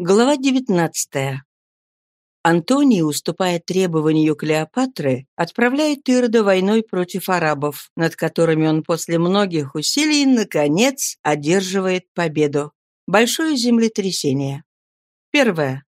Глава 19. Антоний, уступая требованию Клеопатры, отправляет Ирода войной против арабов, над которыми он после многих усилий, наконец, одерживает победу. Большое землетрясение. Первое.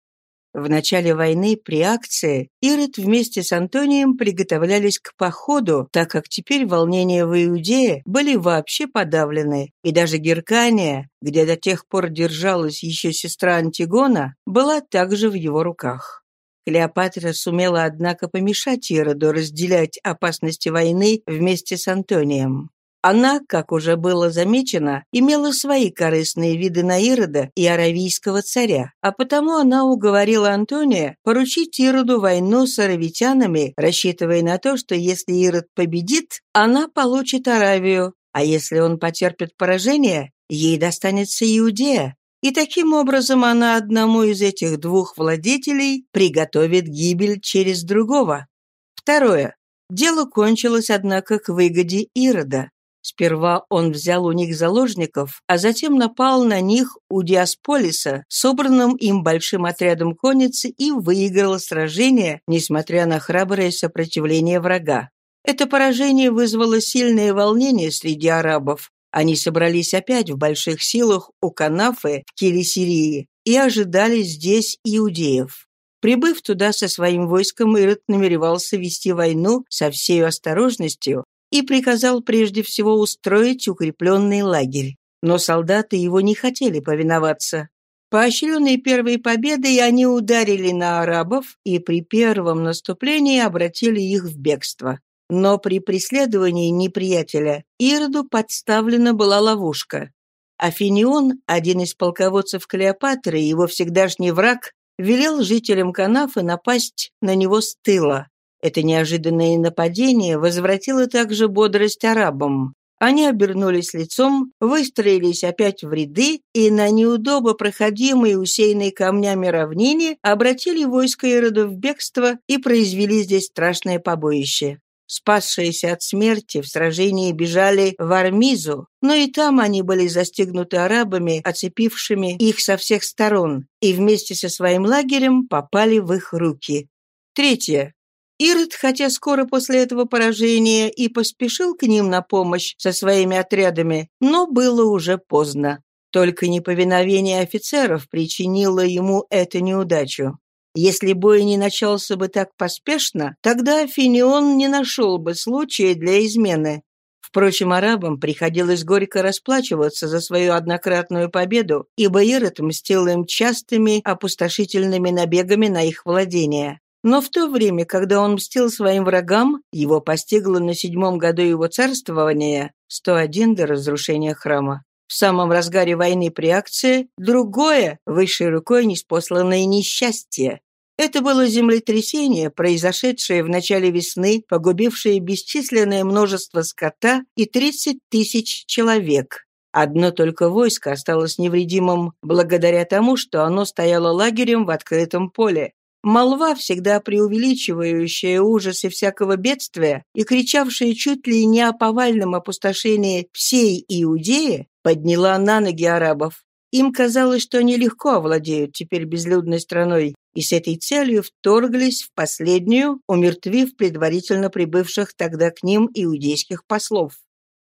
В начале войны при акции Ирод вместе с Антонием приготовлялись к походу, так как теперь волнения в Иудее были вообще подавлены, и даже Геркания, где до тех пор держалась еще сестра Антигона, была также в его руках. Клеопатра сумела, однако, помешать Ироду разделять опасности войны вместе с Антонием. Она, как уже было замечено, имела свои корыстные виды на Ирода и аравийского царя, а потому она уговорила Антония поручить Ироду войну с аравитянами, рассчитывая на то, что если Ирод победит, она получит Аравию, а если он потерпит поражение, ей достанется Иудея. И таким образом она одному из этих двух владетелей приготовит гибель через другого. Второе. Дело кончилось, однако, к выгоде Ирода. Сперва он взял у них заложников, а затем напал на них у Диасполиса, собранным им большим отрядом конницы, и выиграл сражение, несмотря на храброе сопротивление врага. Это поражение вызвало сильное волнение среди арабов. Они собрались опять в больших силах у Канафы в Килисирии и ожидали здесь иудеев. Прибыв туда со своим войском, Ирод намеревался вести войну со всей осторожностью, и приказал прежде всего устроить укрепленный лагерь. Но солдаты его не хотели повиноваться. Поощренные первой победой, они ударили на арабов и при первом наступлении обратили их в бегство. Но при преследовании неприятеля Ироду подставлена была ловушка. Афинион, один из полководцев Клеопатры, его всегдашний враг, велел жителям Канафы напасть на него с тыла. Это неожиданное нападение возвратило также бодрость арабам. Они обернулись лицом, выстроились опять в ряды и на неудобо проходимой, усеянной камнями равнине обратили войско Ирода в бегство и произвели здесь страшное побоище. Спасшиеся от смерти в сражении бежали в Армизу, но и там они были застигнуты арабами, оцепившими их со всех сторон, и вместе со своим лагерем попали в их руки. Третье. Ирод, хотя скоро после этого поражения и поспешил к ним на помощь со своими отрядами, но было уже поздно. Только неповиновение офицеров причинило ему эту неудачу. Если бой не начался бы так поспешно, тогда Финион не нашел бы случая для измены. Впрочем, арабам приходилось горько расплачиваться за свою однократную победу, ибо Ирод мстил им частыми опустошительными набегами на их владения. Но в то время, когда он мстил своим врагам, его постигло на седьмом году его царствования 101 до разрушения храма. В самом разгаре войны при акции другое, высшей рукой неспосланное несчастье. Это было землетрясение, произошедшее в начале весны, погубившее бесчисленное множество скота и 30 тысяч человек. Одно только войско осталось невредимым благодаря тому, что оно стояло лагерем в открытом поле. Молва, всегда преувеличивающая ужасы всякого бедствия и кричавшая чуть ли не о повальном опустошении всей Иудеи, подняла на ноги арабов. Им казалось, что они легко овладеют теперь безлюдной страной, и с этой целью вторглись в последнюю, умертвив предварительно прибывших тогда к ним иудейских послов.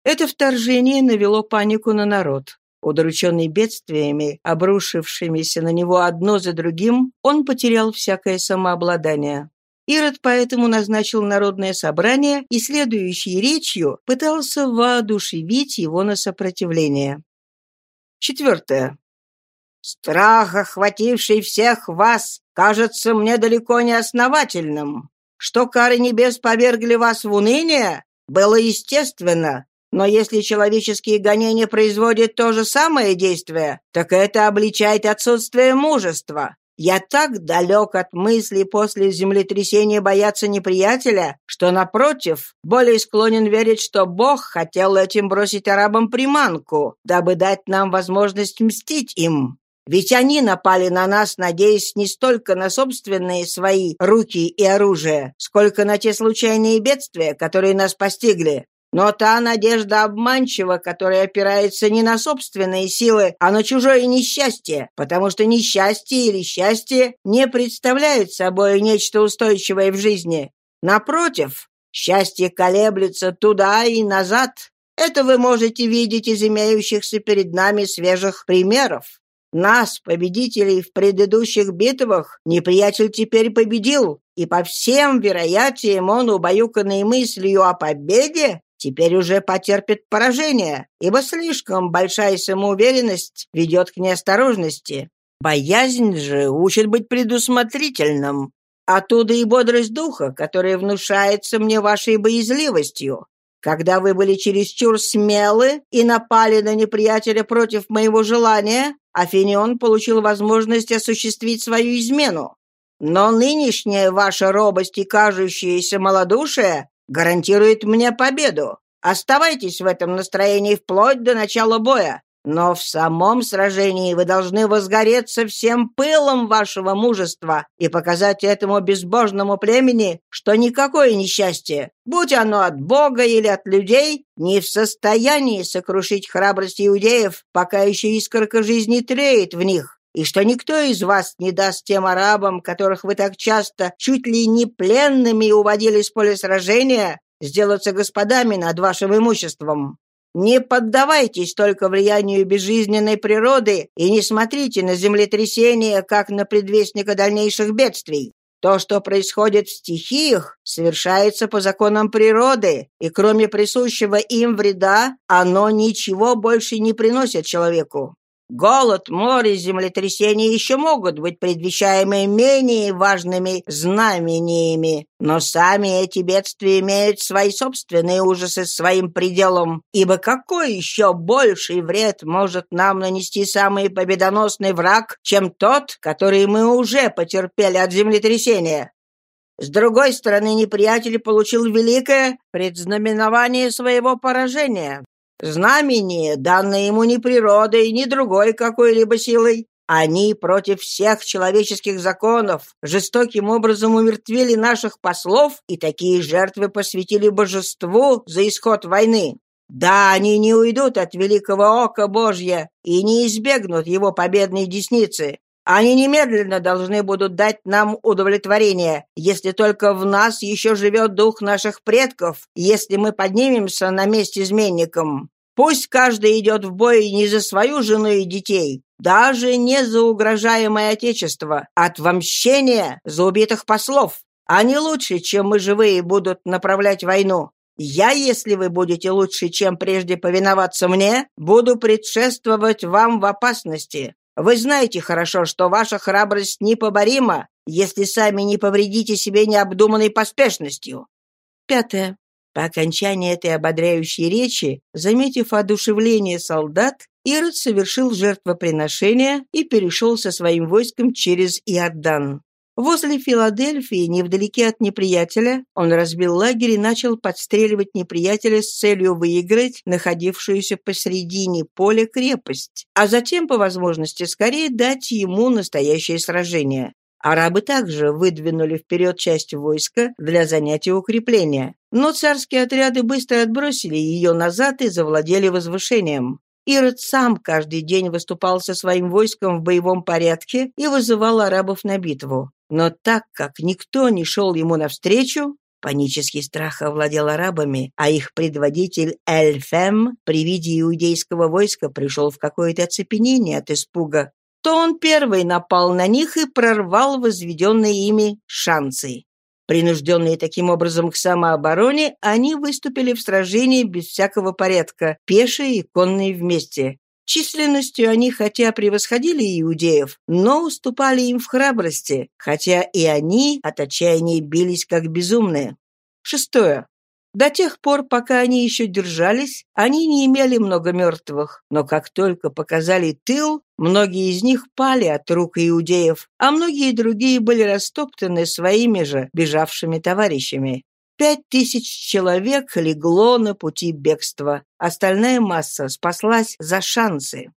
Это вторжение навело панику на народ. Удрученный бедствиями, обрушившимися на него одно за другим, он потерял всякое самообладание. Ирод поэтому назначил народное собрание и следующей речью пытался воодушевить его на сопротивление. Четвертое. «Страх, охвативший всех вас, кажется мне далеко не основательным. Что кары небес повергли вас в уныние, было естественно, но если человеческие гонения производят то же самое действие, так это обличает отсутствие мужества. Я так далек от мысли после землетрясения бояться неприятеля, что, напротив, более склонен верить, что Бог хотел этим бросить арабам приманку, дабы дать нам возможность мстить им. Ведь они напали на нас, надеясь не столько на собственные свои руки и оружие, сколько на те случайные бедствия, которые нас постигли. Но та надежда обманчива, которая опирается не на собственные силы, а на чужое несчастье, потому что несчастье или счастье не представляют собой нечто устойчивое в жизни. Напротив, счастье колеблется туда и назад. Это вы можете видеть из имеющихся перед нами свежих примеров. Нас, победителей в предыдущих битвах, неприятель теперь победил, и по всем вероятиям он, убаюканный мыслью о победе, теперь уже потерпит поражение, ибо слишком большая самоуверенность ведет к неосторожности. Боязнь же учит быть предусмотрительным. Оттуда и бодрость духа, которая внушается мне вашей боязливостью. Когда вы были чересчур смелы и напали на неприятеля против моего желания, Афинион получил возможность осуществить свою измену. Но нынешняя ваша робость и кажущееся малодушие гарантирует мне победу. Оставайтесь в этом настроении вплоть до начала боя. Но в самом сражении вы должны возгореться всем пылом вашего мужества и показать этому безбожному племени, что никакое несчастье, будь оно от Бога или от людей, не в состоянии сокрушить храбрость иудеев, пока еще искорка жизни треет в них и что никто из вас не даст тем арабам, которых вы так часто чуть ли не пленными уводили с поля сражения, сделаться господами над вашим имуществом. Не поддавайтесь только влиянию безжизненной природы и не смотрите на землетрясения, как на предвестника дальнейших бедствий. То, что происходит в стихиях, совершается по законам природы, и кроме присущего им вреда, оно ничего больше не приносит человеку. Голод, море, землетрясения еще могут быть предвещаемы менее важными знамениями, но сами эти бедствия имеют свои собственные ужасы своим пределом, ибо какой еще больший вред может нам нанести самый победоносный враг, чем тот, который мы уже потерпели от землетрясения? С другой стороны, неприятель получил великое предзнаменование своего поражения. Знамение, данное ему ни природой, ни другой какой-либо силой. Они против всех человеческих законов жестоким образом умертвили наших послов и такие жертвы посвятили божеству за исход войны. Да, они не уйдут от великого ока Божья и не избегнут его победной десницы. Они немедленно должны будут дать нам удовлетворение, если только в нас еще живет дух наших предков, если мы поднимемся на месте изменником. Пусть каждый идет в бой не за свою жену и детей, даже не за угрожаемое отечество, а отвомщение за убитых послов. Они лучше, чем мы живые, будут направлять войну. Я, если вы будете лучше, чем прежде повиноваться мне, буду предшествовать вам в опасности. Вы знаете хорошо, что ваша храбрость непоборима, если сами не повредите себе необдуманной поспешностью. Пятое. По окончании этой ободряющей речи, заметив одушевление солдат, Ирод совершил жертвоприношение и перешел со своим войском через Иордан. Возле Филадельфии, невдалеке от неприятеля, он разбил лагерь и начал подстреливать неприятеля с целью выиграть находившуюся посредине поля крепость, а затем, по возможности, скорее дать ему настоящее сражение. Арабы также выдвинули вперед часть войска для занятия укрепления, но царские отряды быстро отбросили ее назад и завладели возвышением. Ирод сам каждый день выступал со своим войском в боевом порядке и вызывал арабов на битву. Но так как никто не шел ему навстречу, панический страх овладел арабами, а их предводитель Эльфем при виде иудейского войска пришел в какое-то оцепенение от испуга, то он первый напал на них и прорвал возведенные ими шансы. Принужденные таким образом к самообороне, они выступили в сражении без всякого порядка, пешие и конные вместе. Численностью они хотя превосходили иудеев, но уступали им в храбрости, хотя и они от отчаяния бились как безумные. Шестое. До тех пор, пока они еще держались, они не имели много мертвых, но как только показали тыл, многие из них пали от рук иудеев, а многие другие были растоптаны своими же бежавшими товарищами. Пять тысяч человек легло на пути бегства, остальная масса спаслась за шансы.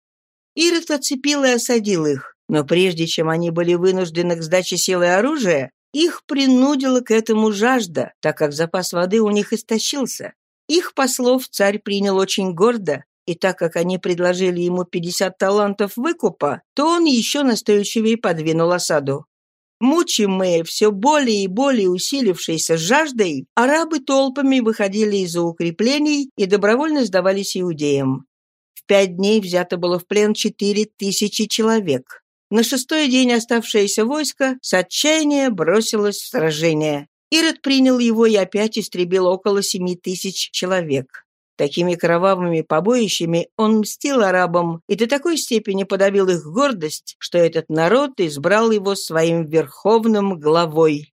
Ирод оцепил и осадил их, но прежде чем они были вынуждены к сдаче силы оружия, их принудила к этому жажда, так как запас воды у них истощился. Их послов царь принял очень гордо, и так как они предложили ему 50 талантов выкупа, то он еще настойчивее подвинул осаду. Мучимые все более и более усилившейся жаждой, арабы толпами выходили из-за укреплений и добровольно сдавались иудеям. В пять дней взято было в плен четыре тысячи человек. На шестой день оставшееся войско с отчаяния бросилось в сражение. Ирод принял его и опять истребил около семи тысяч человек. Такими кровавыми побоищами он мстил арабам и до такой степени подавил их гордость, что этот народ избрал его своим верховным главой.